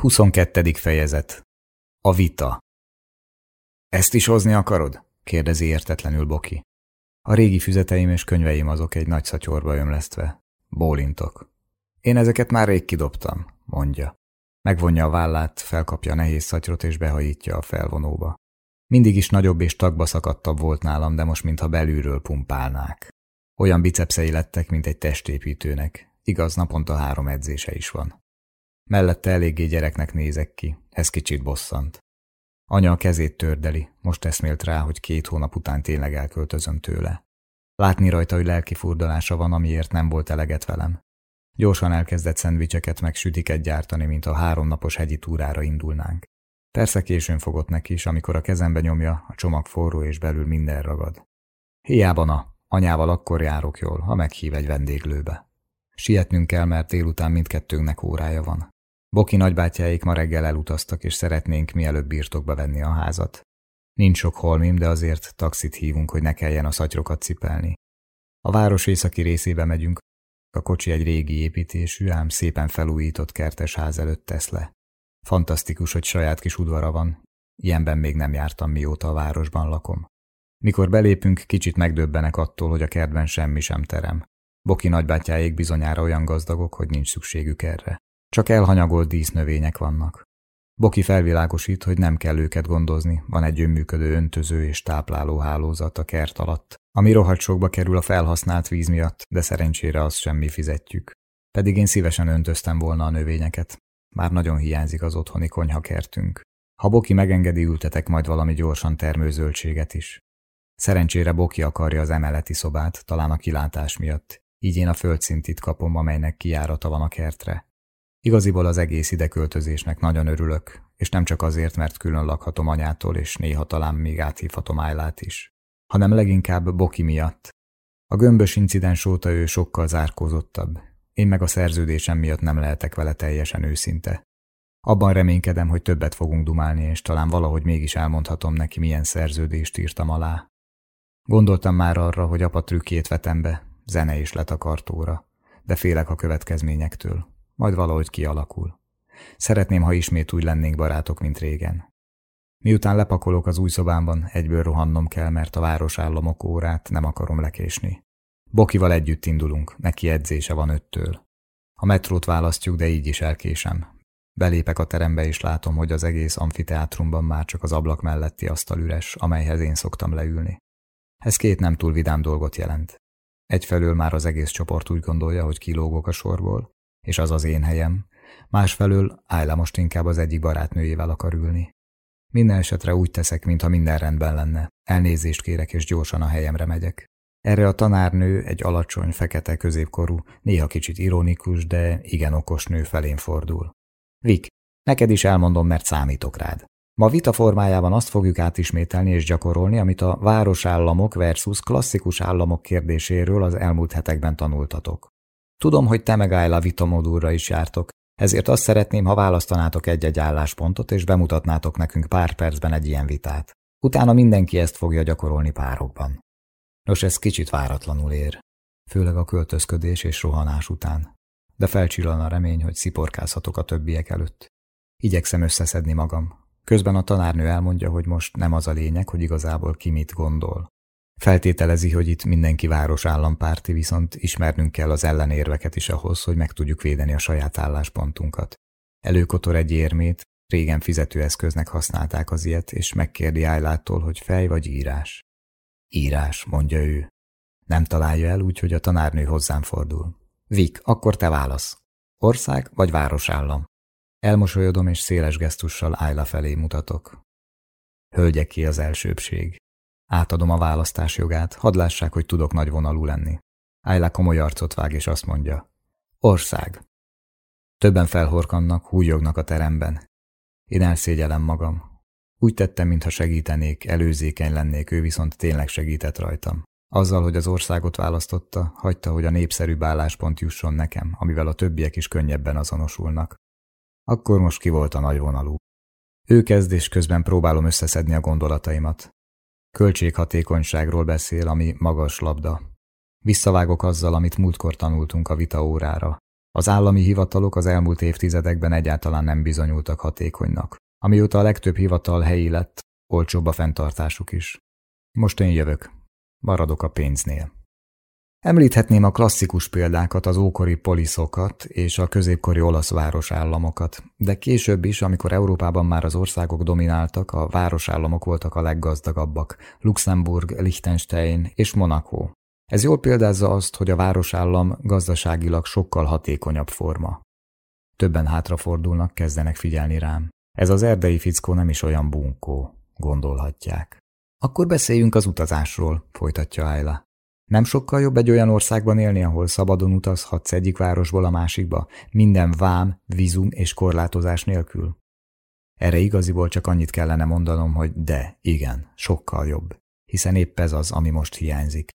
22. fejezet A vita Ezt is hozni akarod? kérdezi értetlenül Boki. A régi füzeteim és könyveim azok egy nagy szatyorba ömlesztve. Bólintok. Én ezeket már rég kidobtam, mondja. Megvonja a vállát, felkapja a nehéz szatyrot és behajítja a felvonóba. Mindig is nagyobb és tagba szakadtabb volt nálam, de most mintha belülről pumpálnák. Olyan bicepszei lettek, mint egy testépítőnek. Igaz, naponta három edzése is van. Mellette eléggé gyereknek nézek ki, ez kicsit bosszant. Anya a kezét tördeli, most eszmélt rá, hogy két hónap után tényleg elköltözöm tőle. Látni rajta, hogy lelki furdalása van, amiért nem volt eleget velem. Gyorsan elkezdett szendvicseket meg sütiket gyártani, mint a háromnapos hegyi túrára indulnánk. Persze későn fogott neki is, amikor a kezembe nyomja, a csomag forró és belül minden ragad. Hiába na, anyával akkor járok jól, ha meghív egy vendéglőbe. Sietnünk kell, mert délután mindkettőnknek órája van. Boki nagybátyáik ma reggel elutaztak, és szeretnénk mielőbb birtokba venni a házat. Nincs sok holmim, de azért taxit hívunk, hogy ne kelljen a szatyrokat cipelni. A város északi részébe megyünk, a kocsi egy régi építésű, ám szépen felújított kertes ház előtt tesz le. Fantasztikus, hogy saját kis udvara van. Ilyenben még nem jártam, mióta a városban lakom. Mikor belépünk, kicsit megdöbbenek attól, hogy a kertben semmi sem terem. Boki nagybátyáik bizonyára olyan gazdagok, hogy nincs szükségük erre. Csak elhanyagolt dísznövények vannak. Boki felvilágosít, hogy nem kell őket gondozni, van egy önműködő öntöző és tápláló hálózat a kert alatt, ami rohadt sokba kerül a felhasznált víz miatt, de szerencsére azt semmi fizetjük. Pedig én szívesen öntöztem volna a növényeket. Már nagyon hiányzik az otthoni konyhakertünk. Ha Boki megengedi, ültetek majd valami gyorsan termő zöldséget is. Szerencsére Boki akarja az emeleti szobát, talán a kilátás miatt, így én a földszintit kapom, amelynek kijárata van a kertre. Igaziból az egész ideköltözésnek nagyon örülök, és nem csak azért, mert külön lakhatom anyától, és néha talán még áthívhatom Ájlát is, hanem leginkább Boki miatt. A gömbös incidens óta ő sokkal zárkózottabb, én meg a szerződésem miatt nem lehetek vele teljesen őszinte. Abban reménykedem, hogy többet fogunk dumálni, és talán valahogy mégis elmondhatom neki, milyen szerződést írtam alá. Gondoltam már arra, hogy apa trükkjét vetem be, zene és letakartóra, de félek a következményektől. Majd valahogy kialakul. Szeretném, ha ismét úgy lennénk barátok, mint régen. Miután lepakolok az új szobámban, egyből rohannom kell, mert a városállamok órát nem akarom lekésni. Bokival együtt indulunk, neki edzése van öttől. A metrót választjuk, de így is elkésem. Belépek a terembe, és látom, hogy az egész amfiteátrumban már csak az ablak melletti asztal üres, amelyhez én szoktam leülni. Ez két nem túl vidám dolgot jelent. Egyfelől már az egész csoport úgy gondolja, hogy kilógok a sorból, és az az én helyem, másfelől Ájla most inkább az egyik barátnőjével akar ülni. Minden esetre úgy teszek, mintha minden rendben lenne. Elnézést kérek, és gyorsan a helyemre megyek. Erre a tanárnő, egy alacsony, fekete középkorú, néha kicsit ironikus, de igen okos nő felén fordul. Vik, neked is elmondom, mert számítok rád. Ma vita formájában azt fogjuk átismételni és gyakorolni, amit a városállamok versus klasszikus államok kérdéséről az elmúlt hetekben tanultatok. Tudom, hogy te meg Ayla vitamodúra is jártok, ezért azt szeretném, ha választanátok egy-egy álláspontot, és bemutatnátok nekünk pár percben egy ilyen vitát. Utána mindenki ezt fogja gyakorolni párokban. Nos, ez kicsit váratlanul ér, főleg a költözködés és rohanás után. De felcsillan a remény, hogy sziporkázhatok a többiek előtt. Igyekszem összeszedni magam. Közben a tanárnő elmondja, hogy most nem az a lényeg, hogy igazából ki mit gondol. Feltételezi, hogy itt mindenki város állampárti, viszont ismernünk kell az ellenérveket is ahhoz, hogy meg tudjuk védeni a saját álláspontunkat. Előkotor egy érmét, régen fizetőeszköznek használták az ilyet, és megkérdi Ájlától, hogy fej vagy írás. Írás, mondja ő. Nem találja el, úgyhogy a tanárnő hozzám fordul. Vik, akkor te válasz. Ország vagy városállam? Elmosolyodom, és széles gesztussal Ájla felé mutatok. Hölgyeké az elsőbség. Átadom a választás jogát, hadd lássák, hogy tudok nagy vonalú lenni. Ayla komoly arcot vág, és azt mondja. Ország. Többen felhorkannak, hújognak a teremben. Én elszégyelem magam. Úgy tettem, mintha segítenék, előzékeny lennék, ő viszont tényleg segített rajtam. Azzal, hogy az országot választotta, hagyta, hogy a népszerűbb álláspont jusson nekem, amivel a többiek is könnyebben azonosulnak. Akkor most ki volt a nagyvonalú. Ő kezdés közben próbálom összeszedni a gondolataimat. Költséghatékonyságról beszél, ami magas labda. Visszavágok azzal, amit múltkor tanultunk a vita órára. Az állami hivatalok az elmúlt évtizedekben egyáltalán nem bizonyultak hatékonynak. Amióta a legtöbb hivatal helyi lett, olcsóbb a fenntartásuk is. Most én jövök. Maradok a pénznél. Említhetném a klasszikus példákat, az ókori poliszokat és a középkori olasz városállamokat, de később is, amikor Európában már az országok domináltak, a városállamok voltak a leggazdagabbak, Luxemburg, Liechtenstein és Monaco. Ez jól példázza azt, hogy a városállam gazdaságilag sokkal hatékonyabb forma. Többen hátrafordulnak, kezdenek figyelni rám. Ez az erdei fickó nem is olyan bunkó, gondolhatják. Akkor beszéljünk az utazásról, folytatja Ayla. Nem sokkal jobb egy olyan országban élni, ahol szabadon utazhatsz egyik városból a másikba, minden vám, vízum és korlátozás nélkül? Erre igaziból csak annyit kellene mondanom, hogy de, igen, sokkal jobb, hiszen épp ez az, ami most hiányzik.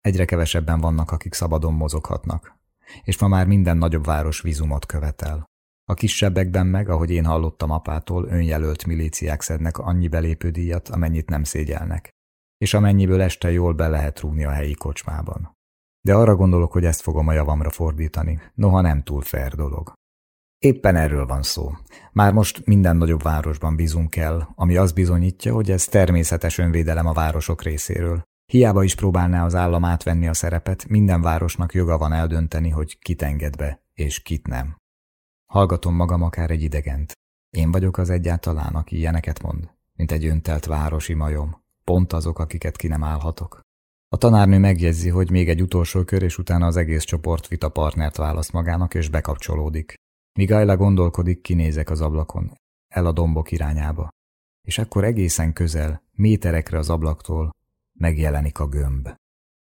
Egyre kevesebben vannak, akik szabadon mozoghatnak, és ma már minden nagyobb város vízumot követel. A kisebbekben meg, ahogy én hallottam apától, önjelölt milíciák szednek annyi belépődíjat, amennyit nem szégyelnek és amennyiből este jól be lehet rúgni a helyi kocsmában. De arra gondolok, hogy ezt fogom a javamra fordítani, noha nem túl fair dolog. Éppen erről van szó. Már most minden nagyobb városban bízunk el, ami azt bizonyítja, hogy ez természetes önvédelem a városok részéről. Hiába is próbálná az állam átvenni a szerepet, minden városnak joga van eldönteni, hogy kit enged be, és kit nem. Hallgatom magam akár egy idegent. Én vagyok az egyáltalán, aki ilyeneket mond, mint egy öntelt városi majom. Pont azok, akiket ki nem állhatok. A tanárnő megjegyzi, hogy még egy utolsó kör, és utána az egész csoport vita partnert választ magának, és bekapcsolódik. Míg Ayla gondolkodik, kinézek az ablakon, el a dombok irányába. És akkor egészen közel, méterekre az ablaktól megjelenik a gömb.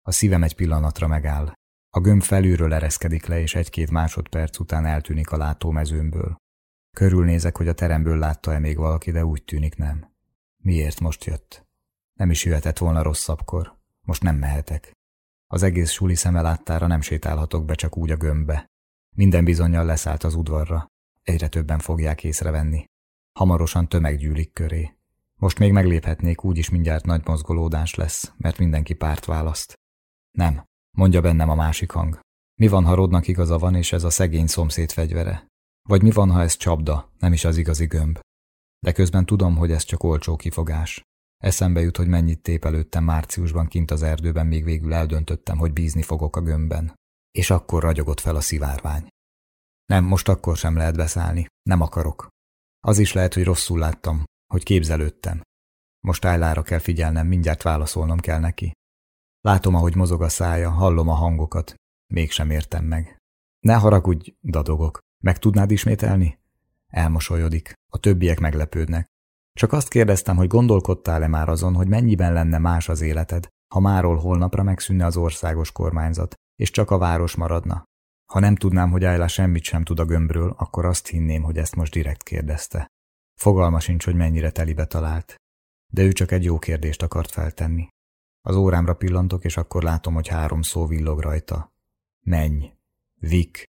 A szívem egy pillanatra megáll. A gömb felülről ereszkedik le, és egy-két másodperc után eltűnik a látómezőmből. Körülnézek, hogy a teremből látta-e még valaki, de úgy tűnik nem. Miért most jött? Nem is jöhetett volna rosszabbkor. Most nem mehetek. Az egész suli szeme láttára nem sétálhatok be csak úgy a gömbbe. Minden bizonyal leszállt az udvarra. Egyre többen fogják észrevenni. Hamarosan tömeg gyűlik köré. Most még megléphetnék, úgyis mindjárt nagy mozgolódás lesz, mert mindenki párt választ. Nem, mondja bennem a másik hang. Mi van, ha Rodnak igaza van, és ez a szegény szomszéd fegyvere? Vagy mi van, ha ez csapda, nem is az igazi gömb? De közben tudom, hogy ez csak olcsó kifogás. Eszembe jut, hogy mennyit tépelődtem márciusban kint az erdőben, még végül eldöntöttem, hogy bízni fogok a gömbben. És akkor ragyogott fel a szivárvány. Nem, most akkor sem lehet beszállni. Nem akarok. Az is lehet, hogy rosszul láttam, hogy képzelődtem. Most állára kell figyelnem, mindjárt válaszolnom kell neki. Látom, ahogy mozog a szája, hallom a hangokat. Mégsem értem meg. Ne haragudj, dadogok. Meg tudnád ismételni? Elmosolyodik. A többiek meglepődnek. Csak azt kérdeztem, hogy gondolkodtál-e már azon, hogy mennyiben lenne más az életed, ha máról holnapra megszűnne az országos kormányzat, és csak a város maradna. Ha nem tudnám, hogy Ayla semmit sem tud a gömbről, akkor azt hinném, hogy ezt most direkt kérdezte. Fogalma sincs, hogy mennyire telibe talált. De ő csak egy jó kérdést akart feltenni. Az órámra pillantok, és akkor látom, hogy három szó villog rajta. Menj! Vik!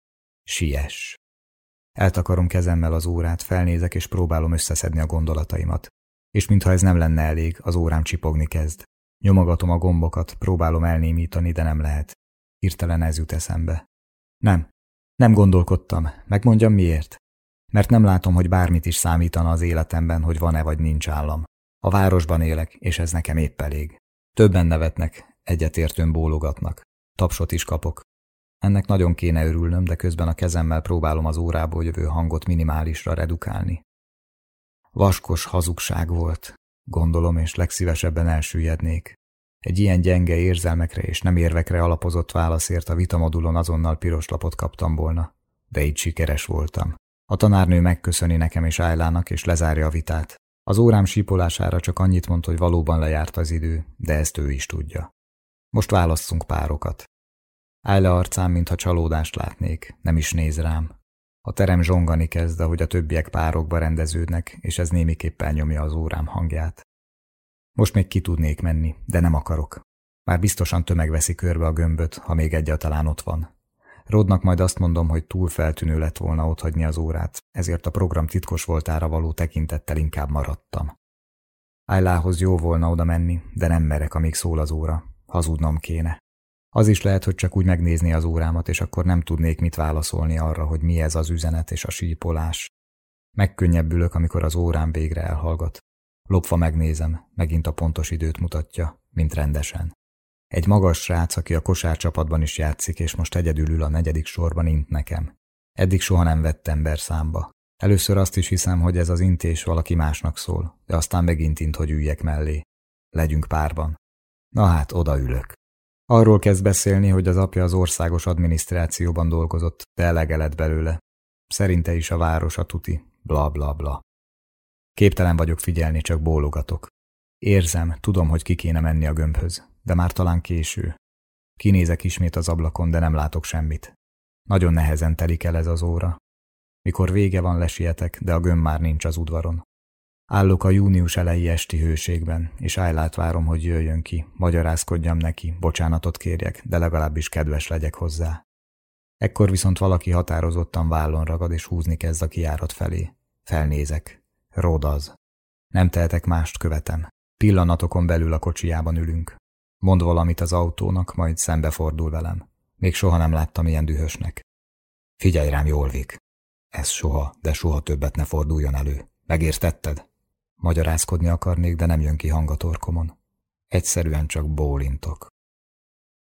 Siess! Eltakarom kezemmel az órát, felnézek és próbálom összeszedni a gondolataimat. És mintha ez nem lenne elég, az órám csipogni kezd. Nyomogatom a gombokat, próbálom elnémítani, de nem lehet. Hirtelen ez jut eszembe. Nem. Nem gondolkodtam. Megmondjam miért? Mert nem látom, hogy bármit is számítana az életemben, hogy van-e vagy nincs állam. A városban élek, és ez nekem épp elég. Többen nevetnek, egyetértőn bólogatnak. Tapsot is kapok. Ennek nagyon kéne örülnöm, de közben a kezemmel próbálom az órából jövő hangot minimálisra redukálni. Vaskos hazugság volt, gondolom, és legszívesebben elsüllyednék. Egy ilyen gyenge érzelmekre és nem érvekre alapozott válaszért a vitamodulon azonnal piros lapot kaptam volna, de így sikeres voltam. A tanárnő megköszöni nekem és Ájlának, és lezárja a vitát. Az órám sípolására csak annyit mond, hogy valóban lejárt az idő, de ezt ő is tudja. Most válasszunk párokat. Áll le arcám, mintha csalódást látnék, nem is néz rám. A terem zsongani kezd, ahogy a többiek párokba rendeződnek, és ez némiképp elnyomja az órám hangját. Most még ki tudnék menni, de nem akarok. Már biztosan tömeg veszi körbe a gömböt, ha még egyáltalán ott van. Rodnak majd azt mondom, hogy túl feltűnő lett volna otthagyni az órát, ezért a program titkos voltára való tekintettel inkább maradtam. Ájlához jó volna oda menni, de nem merek, amíg szól az óra. Hazudnom kéne. Az is lehet, hogy csak úgy megnézni az órámat, és akkor nem tudnék mit válaszolni arra, hogy mi ez az üzenet és a sípolás. Megkönnyebbülök, amikor az órám végre elhallgat. Lopva megnézem, megint a pontos időt mutatja, mint rendesen. Egy magas srác, aki a kosárcsapatban is játszik, és most egyedül ül a negyedik sorban int nekem. Eddig soha nem vett ember számba. Először azt is hiszem, hogy ez az intés valaki másnak szól, de aztán megint int, hogy üljek mellé. Legyünk párban. Na hát, odaülök. Arról kezd beszélni, hogy az apja az országos adminisztrációban dolgozott, de elege lett belőle. Szerinte is a város a tuti, bla bla bla. Képtelen vagyok figyelni, csak bólogatok. Érzem, tudom, hogy ki kéne menni a gömbhöz, de már talán késő. Kinézek ismét az ablakon, de nem látok semmit. Nagyon nehezen telik el ez az óra. Mikor vége van, lesietek, de a gömb már nincs az udvaron. Állok a június elejé esti hőségben, és Ájlát várom, hogy jöjjön ki, magyarázkodjam neki, bocsánatot kérjek, de legalábbis kedves legyek hozzá. Ekkor viszont valaki határozottan vállon ragad, és húzni kezd a kiárat felé. Felnézek. Rodaz. Nem tehetek mást, követem. Pillanatokon belül a kocsijában ülünk. Mond valamit az autónak, majd szembefordul velem. Még soha nem láttam ilyen dühösnek. Figyelj rám, Jolvik! Ez soha, de soha többet ne forduljon elő. Megértetted? Magyarázkodni akarnék, de nem jön ki hang a torkomon. Egyszerűen csak bólintok.